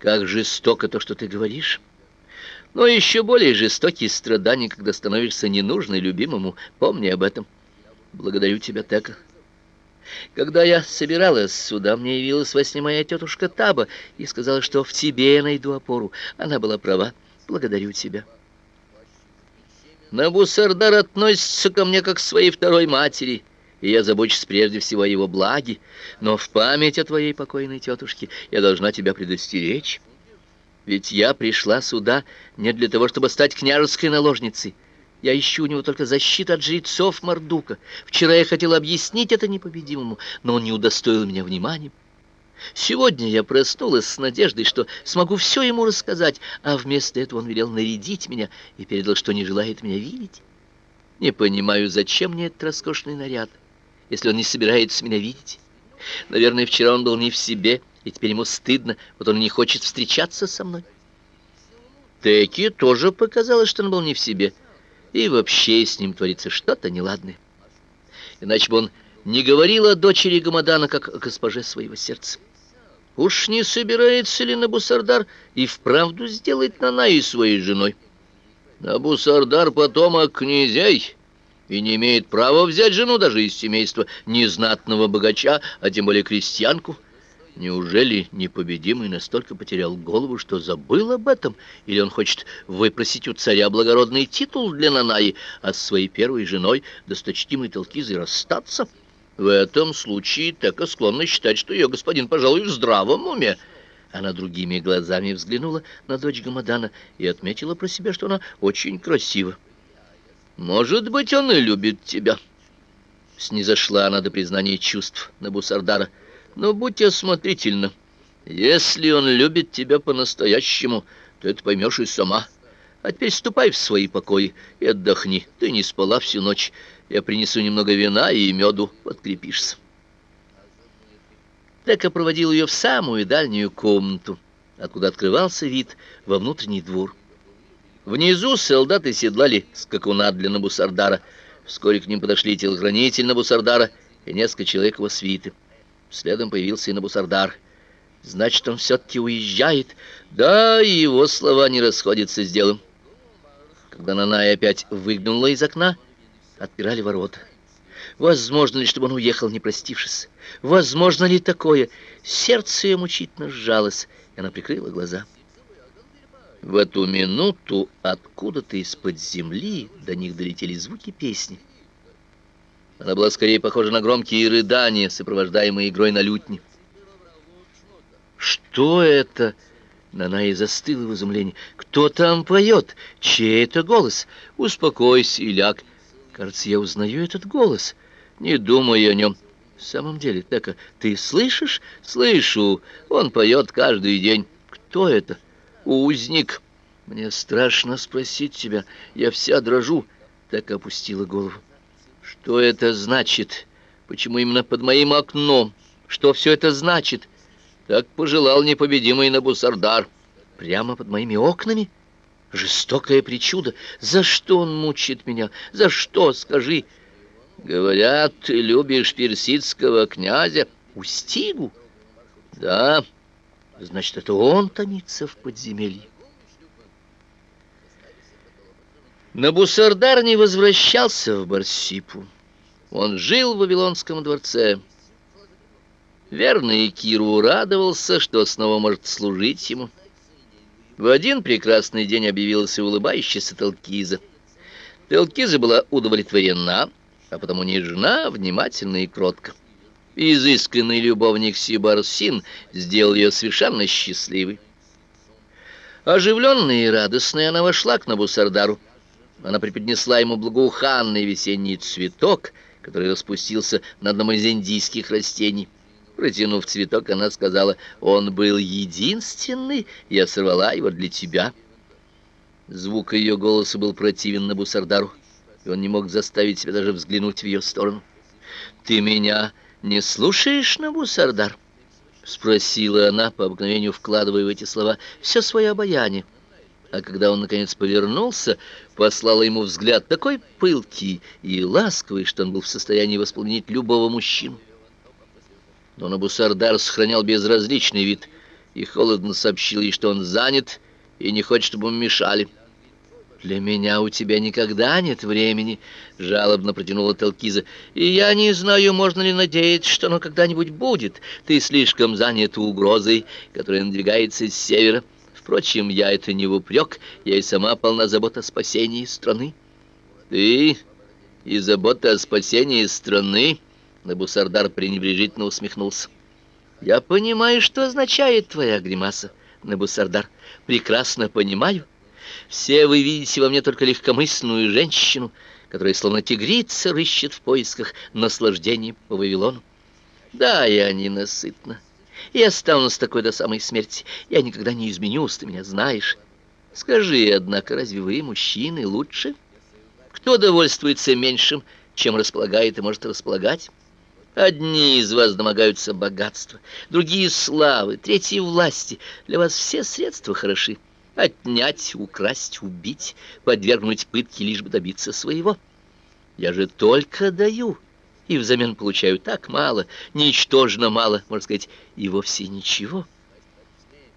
Как жестоко то, что ты говоришь. Но еще более жестокие страдания, когда становишься ненужной любимому. Помни об этом. Благодарю тебя, Тека. Когда я собиралась сюда, мне явилась во сне моя тетушка Таба и сказала, что в тебе я найду опору. Она была права. Благодарю тебя. Набусардар относится ко мне как к своей второй матери, и я забочусь прежде всего о его благе, но в память о твоей покойной тетушке я должна тебя предостеречь. Ведь я пришла сюда не для того, чтобы стать княжеской наложницей. Я ищу у него только защиту от жрецов Мордука. Вчера я хотела объяснить это непобедимому, но он не удостоил меня внимания. Сегодня я проснулась с надеждой, что смогу все ему рассказать, а вместо этого он велел нарядить меня и передал, что не желает меня видеть. Не понимаю, зачем мне этот роскошный наряд, если он не собирается меня видеть. Наверное, вчера он был не в себе, и теперь ему стыдно, вот он не хочет встречаться со мной. Теки тоже показалось, что он был не в себе, и вообще с ним творится что-то неладное. Иначе бы он не говорил о дочери Гамадана, как о госпоже своего сердца. Уж не собирается ли Набусардар и вправду сделать Нанаи своей женой? Набусардар потомок князей и не имеет права взять жену даже из семейства незнатного богача, а тем более крестьянку. Неужели непобедимый настолько потерял голову, что забыл об этом? Или он хочет выпросить у царя благородный титул для Нанаи, а с своей первой женой, досточтимой Талкизой, расстаться? В этом случае Тека склонна считать, что ее господин, пожалуй, в здравом уме. Она другими глазами взглянула на дочь Гамадана и отметила про себя, что она очень красива. «Может быть, он и любит тебя». Снизошла она до признания чувств на Бусардара. «Но будь осмотрительна. Если он любит тебя по-настоящему, то это поймешь и сама». А теперь ступай в свои покои и отдохни. Ты не спала всю ночь. Я принесу немного вина и меду, подкрепишься. Тека проводил ее в самую дальнюю комнату, откуда открывался вид во внутренний двор. Внизу солдаты седлали скакуна для Набусардара. Вскоре к ним подошли телохранитель Набусардара и несколько человек его свиты. Следом появился и Набусардар — Значит, он все-таки уезжает. Да, и его слова не расходятся с делом. Когда Нанай опять выглянула из окна, отпирали ворота. Возможно ли, чтобы он уехал, не простившись? Возможно ли такое? Сердце ее мучительно сжалось, и она прикрыла глаза. В эту минуту откуда-то из-под земли до них долетели звуки песни. Она была скорее похожа на громкие рыдания, сопровождаемые игрой на лютне. «Что это?» Она и застыла в изумлении. «Кто там поет? Чей это голос? Успокойся и ляг. Кажется, я узнаю этот голос. Не думай о нем. В самом деле, Тека, ты слышишь? Слышу. Он поет каждый день. Кто это? Узник. Мне страшно спросить тебя. Я вся дрожу. Тека опустила голову. Что это значит? Почему именно под моим окном? Что все это значит?» Так пожелал непобедимый Набусардар. Прямо под моими окнами? Жестокое причуда. За что он мучит меня? За что, скажи? Говорят, ты любишь персидского князя Устигу? Да, значит, это он томится в подземелье. Набусардар не возвращался в Барсипу. Он жил в Вавилонском дворце. Верный Киру радовался, что снова может служить ему. В один прекрасный день объявилась улыбающаяся Телкиза. Телкиза была удовлетворена, а потому нежна, внимательна и кротка. Изысканный любовник Сибарсин сделал ее совершенно счастливой. Оживленная и радостная она вошла к Набусардару. Она преподнесла ему благоуханный весенний цветок, который распустился на одном из индийских растений. Протянув цветок, она сказала, «Он был единственный, я сорвала его для тебя». Звук ее голоса был противен на Бусардару, и он не мог заставить себя даже взглянуть в ее сторону. «Ты меня не слушаешь, Набусардар?» — спросила она, по обыкновению вкладывая в эти слова все свое обаяние. А когда он, наконец, повернулся, послала ему взгляд такой пылкий и ласковый, что он был в состоянии воспламенить любого мужчину. Но Набусардар сохранял безразличный вид и холодно сообщил ей, что он занят и не хочет, чтобы ему мешали. «Для меня у тебя никогда нет времени», — жалобно протянула Телкиза. «И я не знаю, можно ли надеяться, что оно когда-нибудь будет. Ты слишком занят угрозой, которая надвигается с севера. Впрочем, я это не в упрек, я и сама полна забота о спасении страны». «Ты и забота о спасении страны?» Набусардар пренебрежительно усмехнулся. «Я понимаю, что означает твоя гримаса, Набусардар. Прекрасно понимаю». Все вы видите во мне только легкомысленную женщину, которая словно тигрица рыщет в поисках наслаждений по Вавилону. Да, я ненасытна. И останусь такой до самой смерти. Я никогда не изменюсь, ты меня знаешь. Скажи, однако, разве вы, мужчины, лучше? Кто довольствуется меньшим, чем располагает и может располагать? Одни из вас домогаются богатства, другие — славы, третьи — власти. Для вас все средства хороши. Отнять, украсть, убить, подвергнуть пытке, лишь бы добиться своего. Я же только даю, и взамен получаю так мало, ничтожно мало, можно сказать, и вовсе ничего. —